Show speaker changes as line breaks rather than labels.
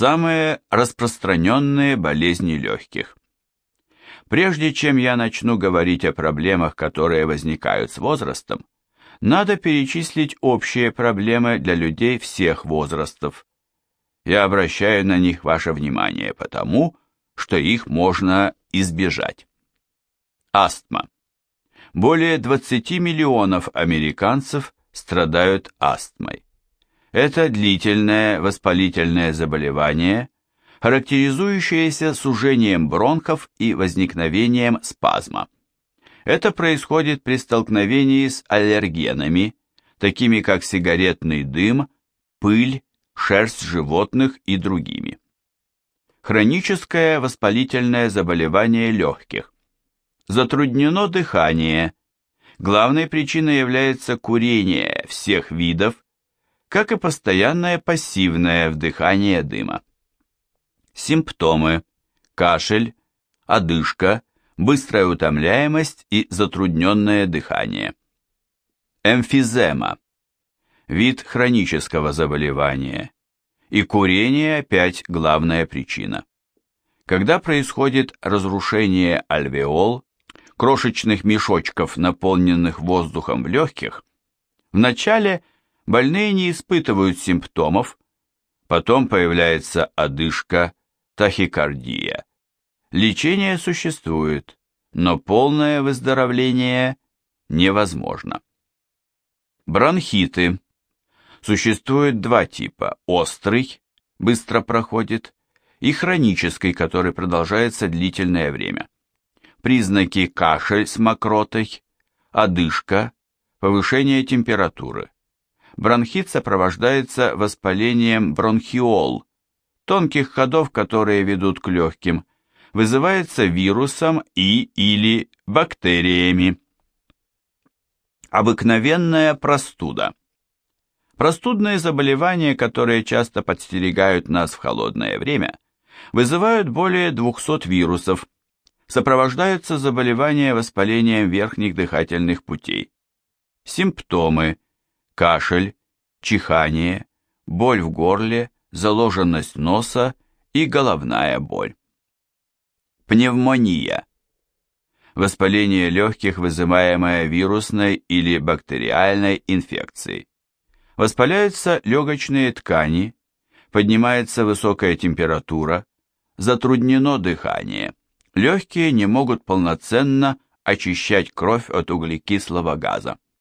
Самые распространенные болезни легких. Прежде чем я начну говорить о проблемах, которые возникают с возрастом, надо перечислить общие проблемы для людей всех возрастов. Я обращаю на них ваше внимание потому, что их можно избежать. Астма. Более 20 миллионов американцев страдают астмой. Это длительное воспалительное заболевание, характеризующееся сужением бронхов и возникновением спазма. Это происходит при столкновении с аллергенами, такими как сигаретный дым, пыль, шерсть животных и другими. Хроническое воспалительное заболевание легких. Затруднено дыхание. Главной причиной является курение всех видов, как и постоянное пассивное вдыхание дыма. Симптомы – кашель, одышка, быстрая утомляемость и затрудненное дыхание. Эмфизема – вид хронического заболевания, и курение опять главная причина. Когда происходит разрушение альвеол, крошечных мешочков, наполненных воздухом в легких, вначале больные не испытывают симптомов, потом появляется одышка, тахикардия. Лечение существует, но полное выздоровление невозможно. Бронхиты. Существует два типа – острый, быстро проходит, и хронический, который продолжается длительное время. Признаки кашель с мокротой, одышка, повышение температуры. Бронхит сопровождается воспалением бронхиол, тонких ходов, которые ведут к легким, вызывается вирусом и или бактериями. Обыкновенная простуда. Простудные заболевания, которые часто подстерегают нас в холодное время, вызывают более 200 вирусов, сопровождаются заболевания воспалением верхних дыхательных путей. Симптомы – кашель, чихание, боль в горле, заложенность носа и головная боль. Пневмония. Воспаление легких, вызываемое вирусной или бактериальной инфекцией. Воспаляются легочные ткани, поднимается высокая температура, затруднено дыхание. Легкие не могут полноценно очищать кровь от углекислого газа.